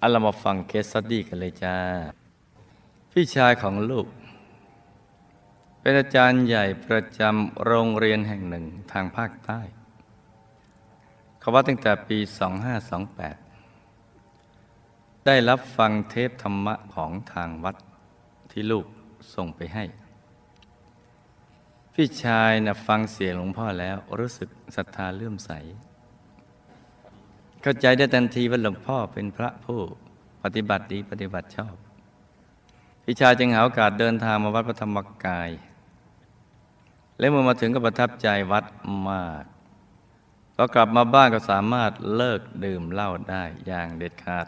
เอาเรามาฟัง case study กันเลยจ้า พี่ชายของลูก เป็นอาจารย์ใหญ่ประจำโรงเรียนแห่งหนึ่งทางภาคใต้เขาว่าตั้งแต่ปี 2528 ได้รับฟังเทปธรรมะของทางวัดที่ลูกส่งไปให้ พี่ชายนะฟังเสียงหลวงพ่อแล้วรู้สึกศรัทธาเลื่อมใส เข้าใจได้ทันทีว่าหลวงพ่อเป็นพระผู้ปฏิบัติดีปฏิบัติชอบพี่ชายจึงหาโอกาสเดินทางมาวัดพระธรรมกาย และเมื่อมาถึงก็ประทับใจวัดมากพอกลับมาบ้านก็สามารถเลิกดื่มเหล้าได้อย่างเด็ดขาด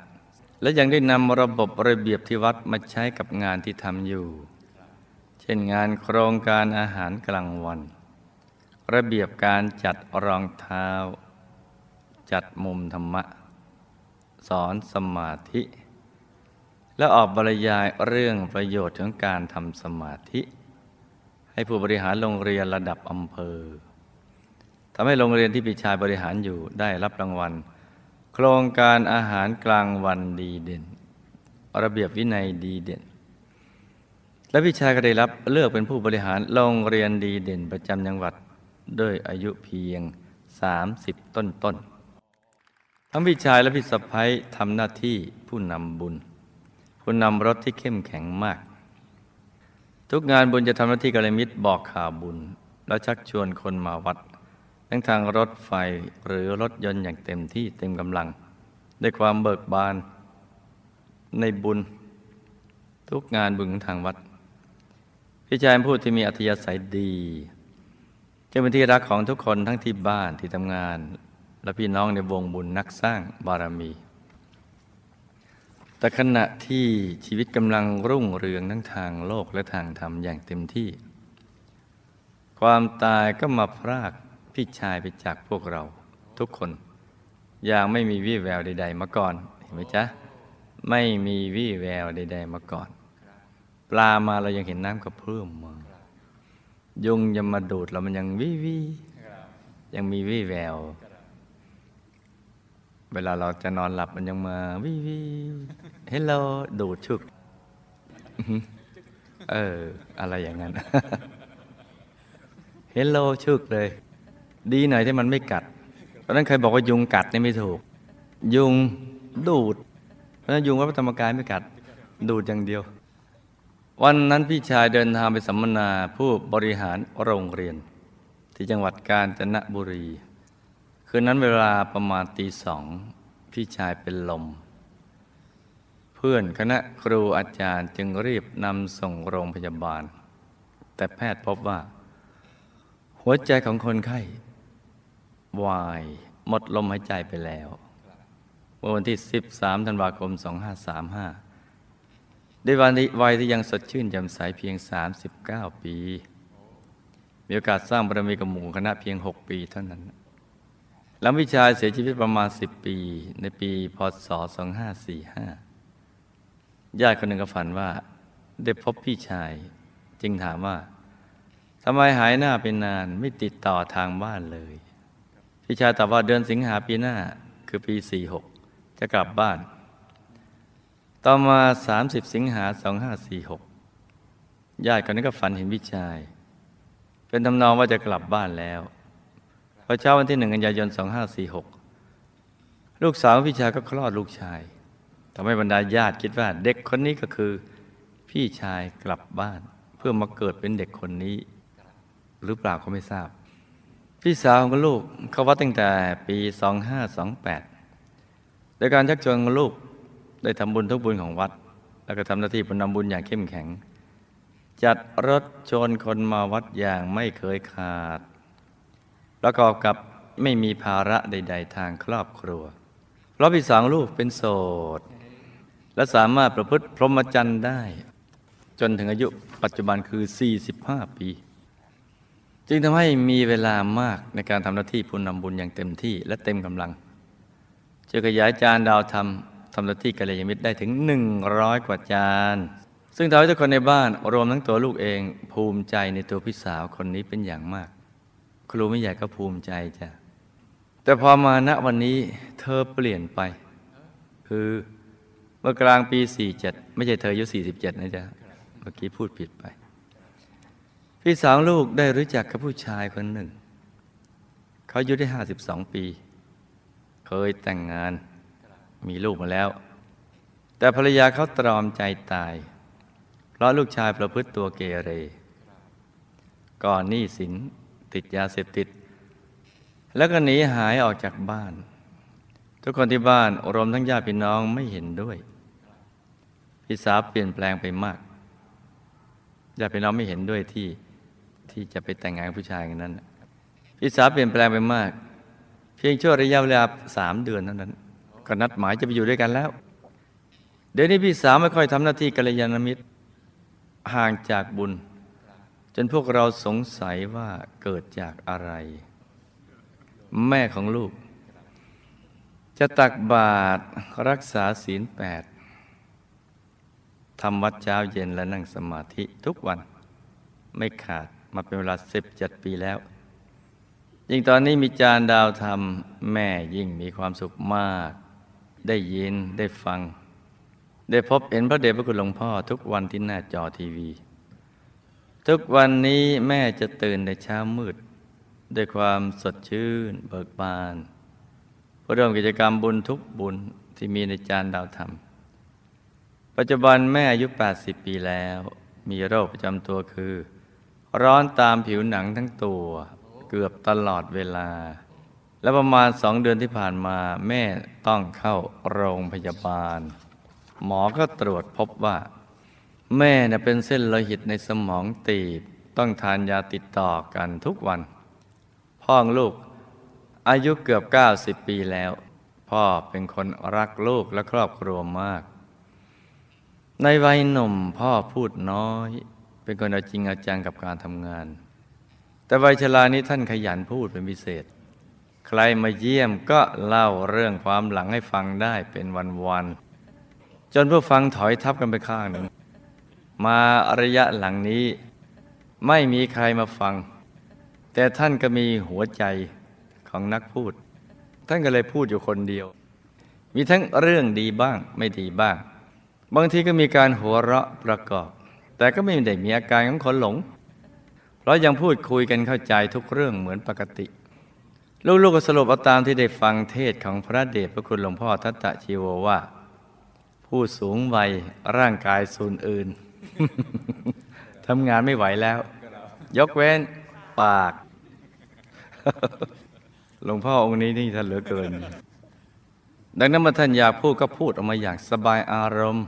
และยังได้นำระบบระเบียบที่วัดมาใช้กับงานที่ทำอยู่ เช่นงานโครงการอาหารกลางวัน ระเบียบการจัดรองเท้า จัดมุมธรรมะ สอนสมาธิ และออกบรรยายเรื่องประโยชน์ของการทำสมาธิ ให้ผู้บริหารโรงเรียนระดับอำเภอทำให้โรงเรียนที่พี่ชายบริหารอยู่ได้รับรางวัล โครงการอาหารกลางวันดีเด่น ระเบียบวินัยดีเด่น และพี่ชายก็ได้รับเลือกเป็นผู้บริหารโรงเรียนดีเด่นประจำจังหวัดด้วยอายุเพียง 30 ต้นต้นๆ ทั้งพี่ชายและพี่สะพ้ยทำหน้าที่ผู้นำบุญ ผู้นำรถที่เข้มแข็งมาก ทุกงานบุญจะทำหน้าที่กัลยมิตรบอกข่าวบุญ แล้วชักชวนคนมาวัด ทั้งทางรถไฟหรือรถยนต์อย่างเต็มที่เต็มกำลัง ด้วยความเบิกบานในบุญ ทุกงานบุญทางวัด พี่ชายเป็นผู้ที่มีอัธยาศัยดีจึงเป็นที่รักของทุกคนทั้งที่บ้านที่ทำงาน และพี่น้องในวงบุญนักสร้างบารมี แต่ขณะที่ชีวิตกำลังรุ่งเรืองทั้งทางโลกและทางธรรมอย่างเต็มที่ ความตายก็มาพรากพี่ชายไปจากพวกเราทุกคน อย่างไม่มีวี่แววใด ๆ มาก่อน เห็นไหมจ๊ะ ไม่มีวี่แววใด ๆ มาก่อน ปลามาเรายังเห็นน้ำกระเพื่อมมายุงจะมาดูดเรามันยังวิวิยังมีวี่แวว เวลาเราจะนอนหลับมันยังมาวิวิเฮลโลดูดชุก เออ อะไรอย่างนั้นเฮลโลชุกเลย ดีหน่อยที่มันไม่กัด เพราะนั้นเคยบอกว่ายุงกัดนี่ไม่ถูก ยุงดูด เพราะนั้นยุงวัดพระธรรมกายไม่กัด ดูดอย่างเดียว วันนั้นพี่ชายเดินทางไปสัมมนาผู้บริหารโรงเรียน ที่จังหวัดกาญจนบุรี คืนนั้นเวลาประมาณตีสอง พี่ชายเป็นลม เพื่อนคณะครูอาจารย์จึงรีบนำส่งโรงพยาบาล แต่แพทย์พบว่า หัวใจของคนไข้ วายหมดลมหายใจไปแล้ว เมื่อวันที่ 13 ธันวาคม 2535 ด้วยวันวัยที่ยังสดชื่นแจ่มใสเพียง 39 ปี มีโอกาสสร้างบารมีกับหมู่คณะเพียง 6 ปีเท่านั้น แล้ววิชายเสียชีวิตประมาณ10ปี ในปีพศ2545ญาติคนหนึ่งก็ฝันว่า ได้พบพี่ชาย จึงถามว่าทำไมหายหน้าเป็นนานไม่ติดต่อทางบ้านเลย พี่ชายตอบว่าเดือนสิงหาปีหน้าคือปี46จะกลับบ้าน ต่อมา30สิงหา2546ญาติคนนี้ก็ฝันเห็นพี่ชาย เป็นทำนองว่าจะกลับบ้านแล้ว อเช้าวันที่หนึ่งกันยายน 2546 ลูกสาวพี่ชายก็คลอดลูกชายทำให้บรรดาญาติคิดว่า เด็กคนนี้ก็คือ พี่ชายกลับบ้าน เพื่อมาเกิดเป็นเด็กคนนี้ หรือเปล่าก็ไม่ทราบ พี่สาวของลูกเขาวัดตั้งแต่ปี 2528โดยการชักชวนของลูกได้ทำบุญทุกบุญของวัด แล้วก็ทำหน้าที่ผู้นำบุญอย่างเข้มแข็ง จัดรถชนคนมาวัดอย่างไม่เคยขาด ประกอบกับไม่มีภาระใด ๆ ทางครอบครัว เพราะพี่สาวลูกเป็นโสด และสามารถประพฤติพรหมจรรย์ได้ จนถึงอายุปัจจุบันคือ 45 ปี จึงทำให้มีเวลามากในการทำหน้าที่ผู้นำบุญอย่างเต็มที่และเต็มกำลังจะขยายจานดาวทำทำหน้าที่กัลยาณมิตรได้ถึง 100 กว่าจาน ซึ่งทำให้ทุกคนในบ้านรวมทั้งตัวลูกเองภูมิใจในตัวพี่สาวคนนี้เป็นอย่างมาก ครูไม่ใหญ่ก็ภูมิใจจ้ะแต่พอมาณวันนี้เธอเปลี่ยนไป คือเมื่อกลางปี 47 ไม่ใช่เธออายุ 47 นะจ๊ะเมื่อกี้พูดผิดไป พี่สาวลูกได้รู้จักกับผู้ชายคนหนึ่ง เขาอายุได้ 52 ปี เคยแต่งงานมีลูกมาแล้ว แต่ภรรยาเขาตรอมใจตาย เพราะลูกชายประพฤติตัวเกเร ก่อนหนี้สิน ติดยาเสพติด แล้วก็หนีหายออกจากบ้าน ทุกคนที่บ้านรวมทั้งญาติพี่น้องไม่เห็นด้วย พี่สาวเปลี่ยนแปลงไปมากญาติพี่น้องไม่เห็นด้วยที่ที่จะไปแต่งงานกับผู้ชายคนนั้นพี่สาวเปลี่ยนแปลงไปมาก เพียงช่วงระยะเวลาสามเดือนเท่านั้น ก็นัดหมายจะไปอยู่ด้วยกันแล้ว เดี๋ยวนี้พี่สาวไม่ค่อยทำหน้าที่กัลยาณมิตรห่างจากบุญ จนพวกเราสงสัยว่าเกิดจากอะไร แม่ของลูก จะตักบาตรรักษาศีลแปดทำวัดเช้าเย็นและนั่งสมาธิทุกวันไม่ขาดมาเป็นเวลาสิบเจ็ดปีแล้ว ยิ่งตอนนี้มีจานดาวทำแม่ยิ่งมีความสุขมาก ได้ยินได้ฟัง ได้พบเห็นพระเดชพระคุณหลวงพ่อทุกวันที่หน้าจอทีวี ทุกวันนี้แม่จะตื่นในเช้ามืด ด้วยความสดชื่นเบิกบานเพื่อร่วมกิจกรรมบุญทุกบุญที่มีในจานดาวธรรม ปัจจุบันแม่อายุ 80 ปีแล้ว มีโรคประจำตัวคือ ร้อนตามผิวหนังทั้งตัวเกือบตลอดเวลา และประมาณสองเดือนที่ผ่านมาแม่ต้องเข้าโรงพยาบาล หมอก็ตรวจพบว่า แม่เน่ยเป็นเส้นโลหิตในสมองตีบต้องทานยาติดต่อกันทุกวัน พ่อองลูกอายุเกือบ 90 ปีแล้ว พ่อเป็นคนรักลูกและครอบครัวมาก ในวัยหนุ่มพ่อพูดน้อย เป็นคนเอาจริงเอาจังกับการทำงาน แต่วัยชรานี้ท่านขยันพูดเป็นพิเศษ ใครมาเยี่ยมก็เล่าเรื่องความหลังให้ฟังได้เป็นวันๆจนผู้ฟังถอยทับกันไปข้างหนึ่ง มาระยะหลังนี้ ไม่มีใครมาฟัง แต่ท่านก็มีหัวใจของนักพูด ท่านก็เลยพูดอยู่คนเดียว มีทั้งเรื่องดีบ้างไม่ดีบ้าง บางทีก็มีการหัวเราะประกอบ แต่ก็ไม่ได้มีอาการของคนหลง เพราะยังพูดคุยกันเข้าใจทุกเรื่องเหมือนปกติ ลูกๆก็สรุปเอาตามที่ได้ฟังเทศของพระเดชพระคุณหลวงพ่อทัตตะชีโวว่า ผู้สูงวัยร่างกายสูญอื่น ทำงานไม่ไหวแล้ว ยกเว้นปาก หลวงพ่อองค์นี้นี่ท่านเหลือเกิน ดังนั้นเมื่อท่านอยากพูดก็พูดออกมาอย่างสบายอารมณ์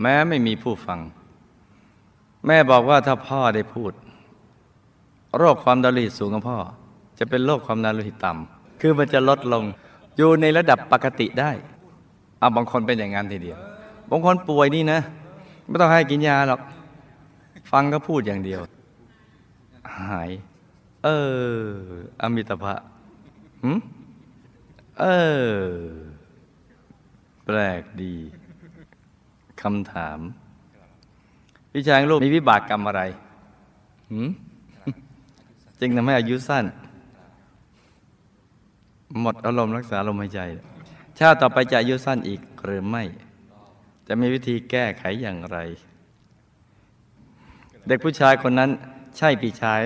แม้ไม่มีผู้ฟัง แม่บอกว่าถ้าพ่อได้พูด โรคความดันโลหิตสูงของพ่อ จะเป็นโรคความดันโลหิตต่ำคือมันจะลดลงอยู่ในระดับปกติได้เอาบางคนเป็นอย่างนั้นทีเดียว บางคนป่วยนี่นะ ไม่ต้องให้กินยาหรอก ฟังก็พูดอย่างเดียว หาย เออ อมิตภะหืมเออ แปลกดีคำถาม พี่ชายลูกมีวิบากกรรมอะไรหืมจึงทำให้อายุสั้น หมดอารมณ์รักษาลมหายใจ ชาติต่อไปจะอายุสั้นอีกหรือไม่ จะมีวิธีแก้ไขอย่างไร เด็กผู้ชายคนนั้น ใช่พี่ชาย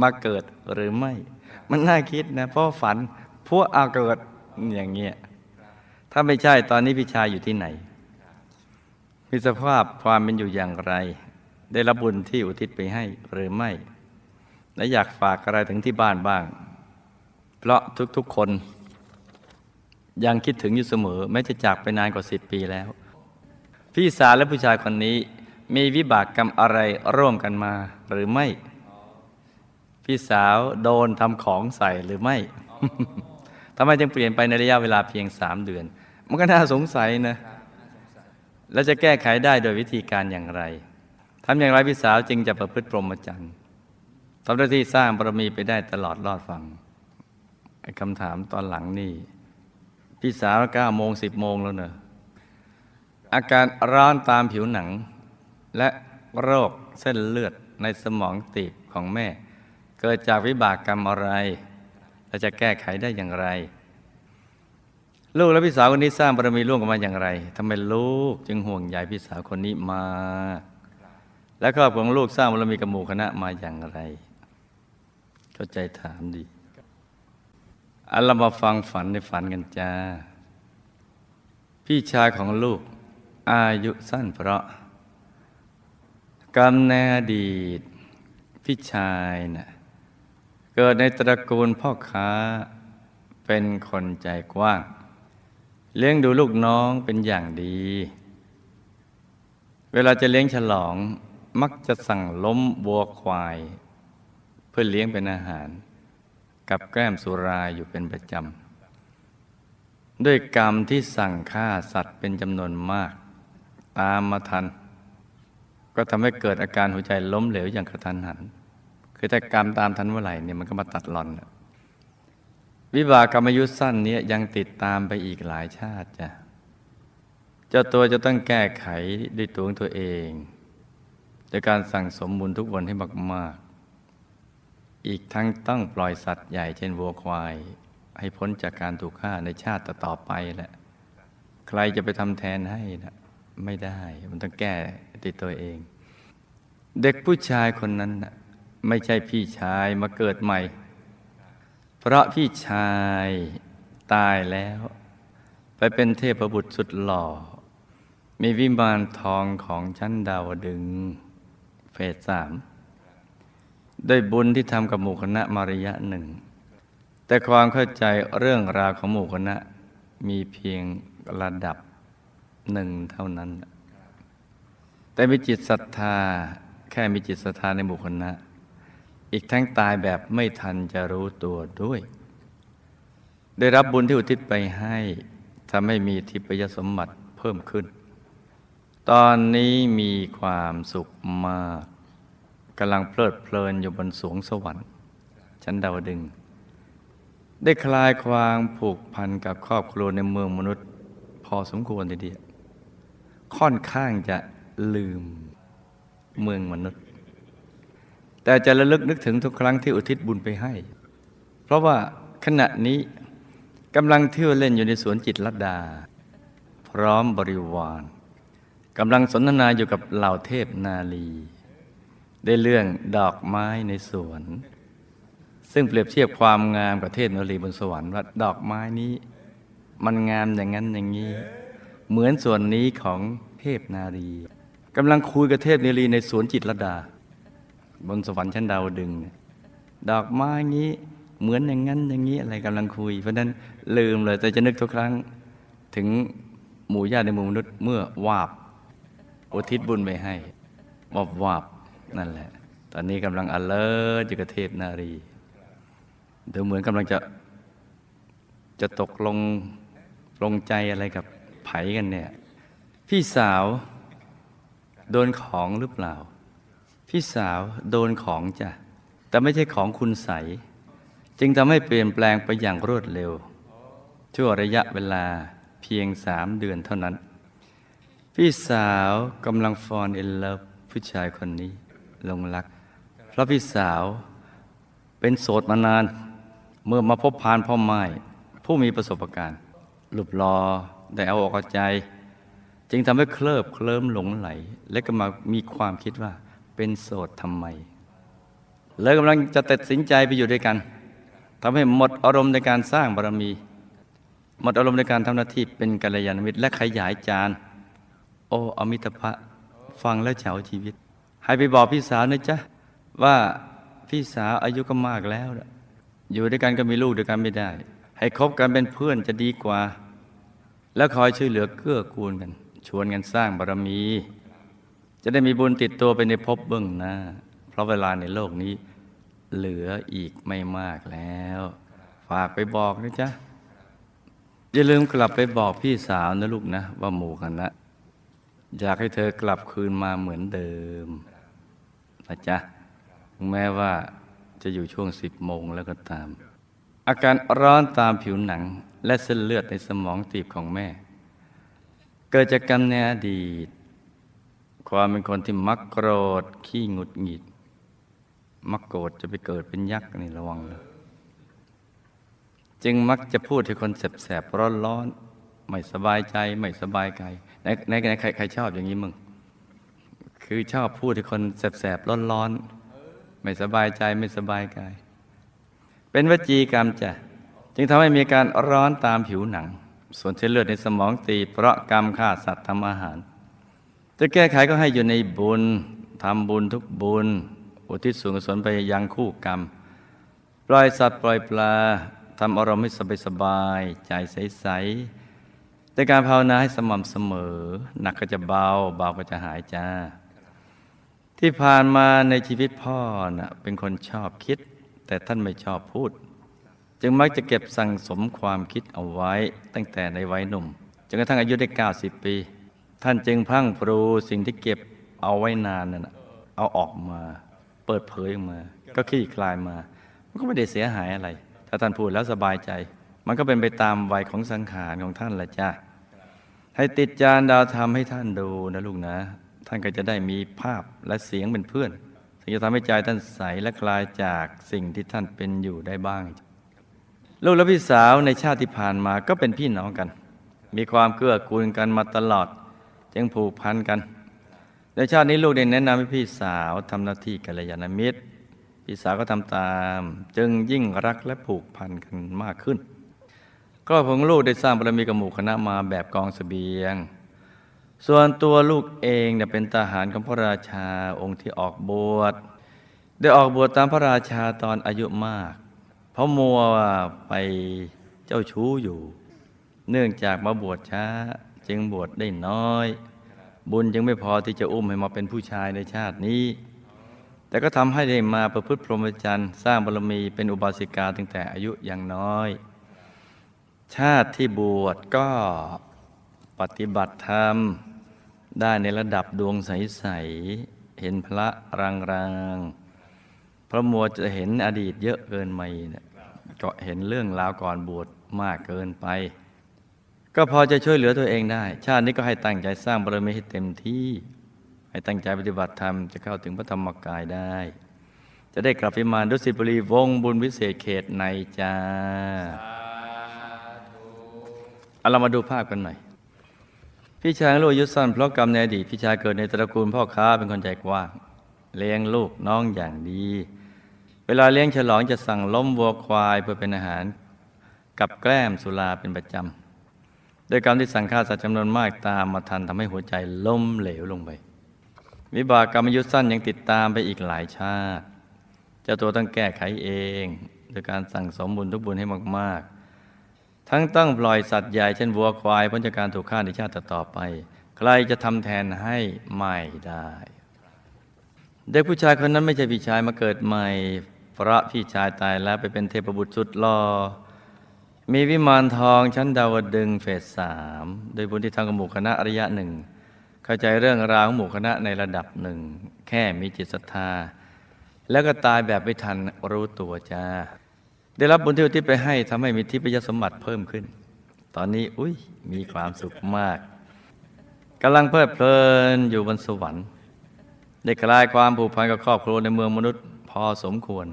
มาเกิดหรือไม่ มันน่าคิดนะเพราะฝันพวกเอาเกิดอย่างเงี้ยถ้าไม่ใช่ตอนนี้พี่ชายอยู่ที่ไหนมีสภาพความเป็นอยู่อย่างไร ได้รับบุญที่อุทิศไปให้หรือไม่ และอยากฝากอะไรถึงที่บ้านบ้าง เพราะทุกๆคน ยังคิดถึงอยู่เสมอ แม้จะจากไปนานกว่าสิบปีแล้ว พี่สาวและผู้ชายคนนี้ มีวิบากกรรมอะไรร่วมกันมาหรือไม่ พี่สาวโดนทำของใส่หรือไม่ทำไมจึงเปลี่ยนไปในระยะเวลาเพียงสามเดือน มันก็น่าสงสัยนะ แล้วจะแก้ไขได้โดยวิธีการอย่างไรทำอย่างไรพี่สาวจึงจะประพฤติพรหมจรรย์ทำหน้าที่สร้างบารมีไปได้ตลอดรอดฟังคำถามตอนหลังนี่ พี่สาวเก้าโมงสิบโมงแล้วเนอะ อาการร้อนตามผิวหนัง และโรคเส้นเลือดในสมองตีบของแม่ เกิดจากวิบากกรรมอะไรและจะแก้ไขได้อย่างไร ลูกและพี่สาวคนนี้สร้างบารมีร่วมกันมาอย่างไรทำไมลูกจึงห่วงใยพี่สาวคนนี้มา และครอบครัวของลูกสร้างบารมีกับหมู่คณะมาอย่างไร เข้าใจถามดีอันเรามาฟังฝันในฝันกันจ้า พี่ชายของลูก อายุสั้นเพราะ กรรมในอดีต พี่ชายนะ่ะเกิดในตระกูลพ่อค้าเป็นคนใจกว้าง เลี้ยงดูลูกน้องเป็นอย่างดี เวลาจะเลี้ยงฉลองมักจะสั่งล้มบัวควาย เพื่อเลี้ยงเป็นอาหาร กับแก้มสุราอยู่เป็นประจำด้วยกรรมที่สั่งฆ่าสัตว์เป็นจำนวนมาก ตามมาทัน ก็ทำให้เกิดอาการหัวใจล้มเหลวอย่างกระทันหัน คือถ้ากรรมตามทันเมื่อไหร่เนี่ยมันก็มาตัดหลอนวิบากกรรมยุทธสั้นนี้ยังติดตามไปอีกหลายชาติจ้ะเจ้าตัวจะต้องแก้ไขด้วยตัวของตัวเองโดยการสั่งสมบุญทุกวันให้มาก ๆ อีกทั้งต้องปล่อยสัตว์ใหญ่เช่นวัวควาย ให้พ้นจากการถูกฆ่าในชาติต่อไปแหละ ใครจะไปทำแทนให้นะ ไม่ได้ มันต้องแก้ติดตัวเอง เด็กผู้ชายคนนั้นไม่ใช่พี่ชายมาเกิดใหม่ เพราะพี่ชายตายแล้ว ไปเป็นเทพบุตรสุดหล่อ มีวิมานทองของชั้นดาวดึงเฟสสามด้วยบุญที่ทำกับหมู่คณะมาริยะหนึ่ง แต่ความเข้าใจเรื่องราวของหมู่คณะมีเพียงระดับ หนึ่งเท่านั้น แต่มีจิตศรัทธา แค่มีจิตศรัทธาในหมู่คณะอีกทั้งตายแบบไม่ทันจะรู้ตัวด้วย ได้รับบุญที่อุทิศไปให้ทำให้มีทิพยสมบัติเพิ่มขึ้น ตอนนี้มีความสุขมากกำลังเพลิดเพลินอยู่บนสวงสวรรค์ชั้นดาวดึง ได้คลายความผูกพันกับครอบครัวในเมืองมนุษย์ พอสมควรทีเดียว ค่อนข้างจะลืมเมืองมนุษย์ แต่จะระลึกนึกถึงทุกครั้งที่อุทิศบุญไปให้ เพราะว่าขณะนี้กำลังเที่ยวเล่นอยู่ในสวนจิตรดา พร้อมบริวารกำลังสนทนาอยู่กับเหล่าเทพนาลี ได้เรื่องดอกไม้ในสวน ซึ่งเปรียบเทียบความงามกับเทพนาลีบนสวรรค์ว่าดอกไม้นี้ มันงามอย่างนั้นอย่างนี้ เหมือนส่วนนี้ของเทพนาลีกำลังคุยกับเทพนาลีในสวนจิตรดา บนสวรรค์ชั้นดาวดึง ดอกไม้นี้เหมือนอย่างนั้นอย่างนี้อะไรกำลังคุย เพราะนั้นลืมเลยแต่จะนึกทุกครั้ง ถึงหมู่ญาติในหมู่มนุษย์เมื่อวาบอุทิศบุญไปให้วาบวาบนั่นแหละ ตอนนี้กำลังอเลิศอยู่กับเทพนารีดูเหมือนกำลังจะจะตกลงลงใจอะไรกับ ไผกันเนี่ย พี่สาว โดนของหรือเปล่า พี่สาวโดนของจ้ะ แต่ไม่ใช่ของคุณใส จึงทำให้เปลี่ยนแปลงไปอย่างรวดเร็ว ชั่วระยะเวลาเพียงสามเดือนเท่านั้น พี่สาวกำลังฟอนเอลเลฟผู้ชายคนนี้ลงรัก เพราะพี่สาวเป็นโสดมานาน เมื่อมาพบพานพ่อไม้ผู้มีประสบการณ์หลุบลอ ได้เอาอกเอาใจ จึงทำให้เคลิบเคลิ้มหลงไหล และก็มามีความคิดว่าเป็นโสดทำไมเลยกำลังจะตัดสินใจไปอยู่ด้วยกันทำให้หมดอารมณ์ในการสร้างบารมี หมดอารมณ์ในการทำหน้าที่เป็นกัลยาณมิตรและขยายจานโอ้อมิตรภะฟังแล้วเฉาชีวิต ให้ไปบอกพี่สาวนะจ๊ะว่าพี่สาวอายุก็มากแล้ว อยู่ด้วยกันก็มีลูกด้วยกันไม่ได้ ให้คบกันเป็นเพื่อนจะดีกว่า แล้วคอยช่วยเหลือเกื้อกูลกัน ชวนกันสร้างบารมี จะได้มีบุญติดตัวไปในภพเบื้องหน้า เพราะเวลาในโลกนี้ เหลืออีกไม่มากแล้ว ฝากไปบอกนะจ๊ะ อย่าลืมกลับไปบอกพี่สาวนะลูกนะ ว่าหมู่คณะอยากให้เธอกลับคืนมาเหมือนเดิมนะจ๊ะแม้ว่าจะอยู่ช่วงสิบโมงแล้วก็ตาม อาการร้อนตามผิวหนัง และเส้นเลือดในสมองตีบของแม่ เกิดจากกรรมในอดีต ความเป็นคนที่มักโกรธขี้หงุดหงิด มักโกรธจะไปเกิดเป็นยักษ์นี่ระวังนะจึงมักจะพูดให้คนแสบๆร้อนๆไม่สบายใจไม่สบายกายไหนไหนใครใครชอบอย่างนี้มึง คือชอบพูดให้คนแสบๆร้อนๆไม่สบายใจไม่สบายกาย เป็นวจีกรรมจ้ะ จึงทำให้มีการร้อนตามผิวหนัง ส่วนเส้นเลือดในสมองตีเพราะกรรมฆ่าสัตว์ทำอาหาร จะแก้ไขก็ให้อยู่ในบุญทำบุญทุกบุญ อุทิศส่วนกุศลไปยังคู่กรรม ปล่อยสัตว์ปล่อยปลาทำอารมณ์ให้สบายสบายใจใสๆในการภาวนาให้สม่ำเสมอ หนักก็จะเบา เบาก็จะหายจ้า ที่ผ่านมาในชีวิตพ่อน่ะเป็นคนชอบคิด แต่ท่านไม่ชอบพูด จึงมักจะเก็บสั่งสมความคิดเอาไว้ตั้งแต่ในวัยหนุ่มจนกระทั่งอายุได้ 90 ปี ท่านจึงพังพรูสิ่งที่เก็บเอาไว้นานนั่นเอาออกมา เปิดเผยออกมา ก็ขี้คลายมา มันก็ไม่ได้เสียหายอะไร ถ้าท่านพูดแล้วสบายใจ มันก็เป็นไปตามวัยของสังขารของท่านแหละจ้าให้ติดจานดาวธรรมให้ท่านดูนะลูกนะ ท่านก็จะได้มีภาพและเสียงเป็นเพื่อนถึงจะทำให้ใจท่านใสและคลายจากสิ่งที่ท่านเป็นอยู่ได้บ้าง ลูกและพี่สาวในชาติที่ผ่านมาก็เป็นพี่น้องกัน มีความเกื้อกูลกันมาตลอด จึงผูกพันกัน ในชาตินี้ลูกได้แนะนำให้พี่สาวทำหน้าที่กัลยาณมิตร พี่สาวก็ทำตาม จึงยิ่งรักและผูกพันกันมากขึ้นครอบครัวของลูกได้สร้างบารมีกับหมู่คณะมาแบบกองสเสบียง ส่วนตัวลูกเองเนี่ยเป็นทหารของพระราชาองค์ที่ออกบวชได้ออกบวชตามพระราชาตอนอายุมาก เพราะมัวไปเจ้าชู้อยู่ เนื่องจากมาบวชช้าจึงบวชได้น้อย บุญจึงไม่พอที่จะอุ้มให้มาเป็นผู้ชายในชาตินี้ แต่ก็ทำให้ได้มาประพฤติพรหมจรรย์สร้างบารมีเป็นอุบาสิกาตั้งแต่อายุยังน้อย ชาติที่บวชก็ปฏิบัติธรรมได้ในระดับดวงใส ๆ เห็นพระรางๆพระมัวจะเห็นอดีตเยอะเกินไปเนี่ย ก็เห็นเรื่องราวก่อนบวชมากเกินไป ก็พอจะช่วยเหลือตัวเองได้ ชาตินี้ก็ให้ตั้งใจสร้างบารมีให้เต็มที่ ให้ตั้งใจปฏิบัติธรรมจะเข้าถึงพระธรรมกายได้ จะได้กลับพิมานดุสิตบุรีวงบุญวิเศษเขตในจ้าเอาเรามาดูภาพกันหน่อยพี่ชายลูกอายุสั้นเพราะกรรมในอดีตพี่ชายเกิดในตระกูลพ่อค้าเป็นคนใจกว้างเลี้ยงลูกน้องอย่างดี เวลาเลี้ยงฉลองจะสั่งล้มวัวควายเพื่อเป็นอาหาร กับแกล้มสุราเป็นประจำโดยกรรมที่สั่งฆ่าสัตว์จำนวนมากตามมาทันทำให้หัวใจล้มเหลวลงไป วิบากกรรมยุทธสั้นยังติดตามไปอีกหลายชาติเจ้าตัวต้องแก้ไขเองโดยการสั่งสมบุญทุกบุญให้มาก ๆ ทั้งต้องปล่อยสัตว์ใหญ่เช่นวัวควายพ้นจากการถูกฆ่าในชาติต่อไป ใครจะทำแทนให้ไม่ได้ เด็กผู้ชายคนนั้นไม่ใช่พี่ชายมาเกิดใหม่ เพราะพี่ชายตายแล้วไปเป็นเทพบุตรสุดหล่อมีวิมานทองชั้นดาวดึงเฟสสามโดยบุญที่ทางกับหมู่คณะอริยะหนึ่ง เข้าใจเรื่องราวของหมู่คณะในระดับหนึ่ง แค่มีจิตศรัทธา แล้วก็ตายแบบไม่ทันรู้ตัวจ้า ได้รับบุญที่อุทิศไปให้ทำให้มีทิพยสมบัติเพิ่มขึ้น ตอนนี้อุ้ยมีความสุขมากกำลังเพลิดเพลินอยู่บนสวรรค์ได้คลายความผูกพันกับครอบครัวในเมืองมนุษย์ พอสมควร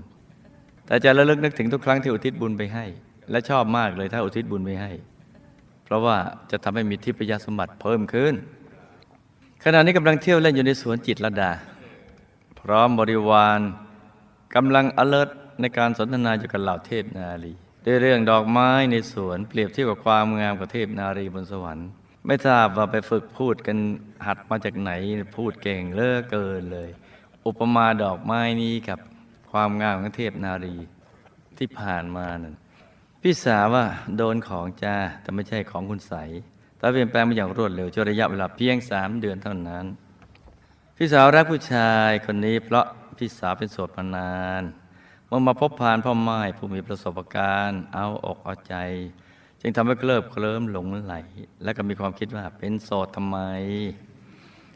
แต่จะระลึกนึกถึงทุกครั้งที่อุทิศบุญไปให้ และชอบมากเลยถ้าอุทิศบุญไปให้ เพราะว่าจะทำให้มีทิพยสมบัติเพิ่มขึ้น ขณะนี้กำลังเที่ยวเล่นอยู่ในสวนจิตรดา พร้อมบริวารกำลัง alert ในการสนทนาอยู่กับเหล่าเทพนารีด้วยเรื่องดอกไม้ในสวนเปรียบเทียบกับความงามของเทพนารีบนสวรรค์ ไม่ทราบว่าไปฝึกพูดกันหัดมาจากไหนพูดเก่งเลิศเกินเลย อุปมาดอกไม้นี้กับ ความงามของเทพนารีที่ผ่านมานั่นพี่สาวว่าโดนของจ้าแต่ไม่ใช่ของคุณใสแต่เปลี่ยนแปลงมาอย่างรวดเร็วช่วระยะเวลาเพียงสามเดือนเท่านั้น พี่สาวรักผู้ชายคนนี้เพราะพี่สาวเป็นโสดมานานเมื่อมาพบพานพ่อไม้ผู้มีประสบการณ์ เอาอกเอาใจ จึงทำให้เคลิบเคลิ้มหลงไหล และก็มีความคิดว่าเป็นโสดทำไม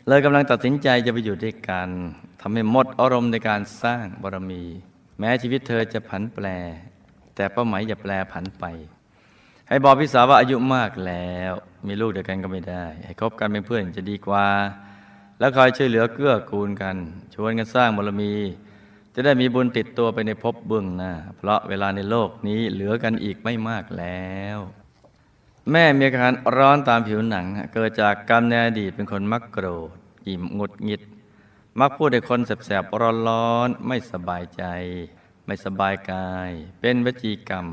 เลยกำลังตัดสินใจจะไปอยู่ด้วยกัน ทำให้หมดอารมณ์ในการสร้างบารมี แม้ชีวิตเธอจะผันแปร แต่เป้าหมายอย่าแปลผันไป ให้บอกพี่สาวว่าอายุมากแล้ว มีลูกเดียวกันก็ไม่ได้ ให้คบกันเป็นเพื่อนจะดีกว่า แล้วคอยช่วยเหลือเกื้อกูลกัน ชวนกันสร้างบารมี จะได้มีบุญติดตัวไปในภพเบื้องหน้า เพราะเวลาในโลกนี้เหลือกันอีกไม่มากแล้วแม่มีอาการร้อนตามผิวหนัง เกิดจากกรรมในอดีตเป็นคนมักโกรธยิ้มงุดหงิด มักพูดให้คนแสบๆร้อนๆไม่สบายใจ ไม่สบายกาย เป็นวจีกรรม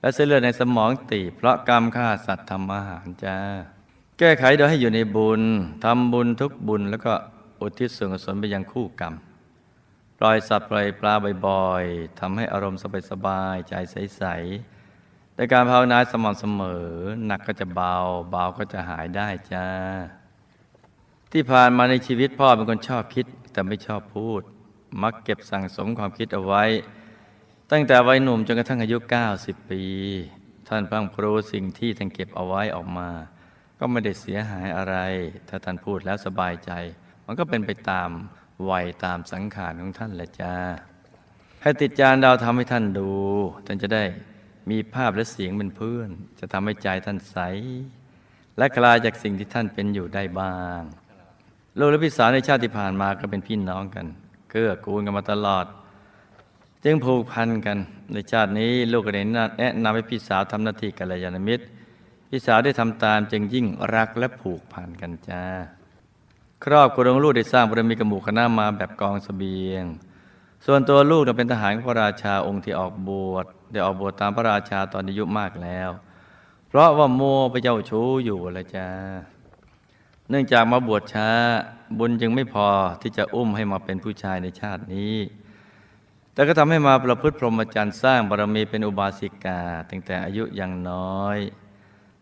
และเส้นเลือดในสมองตีเพราะกรรมฆ่าสัตว์ทำอาหารจ้า แก้ไขโดยให้อยู่ในบุญทำบุญทุกบุญ แล้วก็อุทิศส่วนกุศลไปยังคู่กรรมปล่อยสัตว์ปล่อยปลาบ่อยๆทำให้อารมณ์สบายๆใจใสๆในการภาวนาสม่ำเสมอ หนักก็จะเบา เบาก็จะหายได้จ้าที่ผ่านมาในชีวิตพ่อเป็นคนชอบคิด แต่ไม่ชอบพูด มักเก็บสั่งสมความคิดเอาไว้ ตั้งแต่วัยหนุ่มจนกระทั่งอายุ 90 ปี ท่านพังพรูสิ่งที่ท่านเก็บเอาไว้ออกมา ก็ไม่ได้เสียหายอะไร ถ้าท่านพูดแล้วสบายใจ มันก็เป็นไปตามวัยตามสังขารของท่านแหละจ้าให้ติดจานดาวทำให้ท่านดู ท่านจะได้มีภาพและเสียงเป็นเพื่อน จะทำให้ใจท่านใส และคลายจากสิ่งที่ท่านเป็นอยู่ได้บ้าง ลูกและพี่สาวในชาติที่ผ่านมาก็เป็นพี่น้องกัน เกื้อกูลกันมาตลอด จึงผูกพันกัน ในชาตินี้ลูกก็ได้แนะนำให้พี่สาวทำหน้าที่กัลยาณมิตร พี่สาวได้ทำตามจึงยิ่งรักและผูกพันกันจ้า ครอบครัวของลูกได้สร้างบารมีกบหมู่คณะมาแบบกองสเสบียง ส่วนตัวลูกเป็นทหารของพระราชาองค์ที่ออกบวชได้ออกบวชตามพระราชาตอนอายุมากแล้ว เพราะว่าโมไปเจ้าชู้อยู่ละจ้า เนื่องจากมาบวชช้าบุญจึงไม่พอที่จะอุ้มให้มาเป็นผู้ชายในชาตินี้ แต่ก็ทำให้มาประพฤติพรหมจรรย์สร้างบารมีเป็นอุบาสิกาตั้งแต่อายุยังน้อย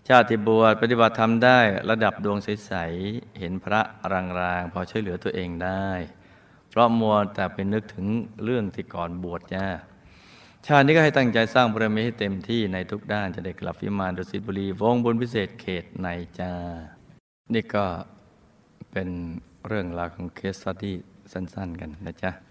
ชาติบวชปฏิบัติธรรมได้ระดับดวงใส ๆ เห็นพระรางๆ พอช่วยเหลือตัวเองได้ เพราะมัวแต่ไปนนึกถึงเรื่องที่ก่อนบวชจ้าชาตินี้ก็ให้ตั้งใจสร้างบารมีให้เต็มที่ในทุกด้านจะได้กลับวิมานดุสิตบุรีวงบุญพิเศษเขตในจ้า นี่ก็เป็นเรื่องราวของเคสสตี้สั้น ๆ กันนะจ๊ะ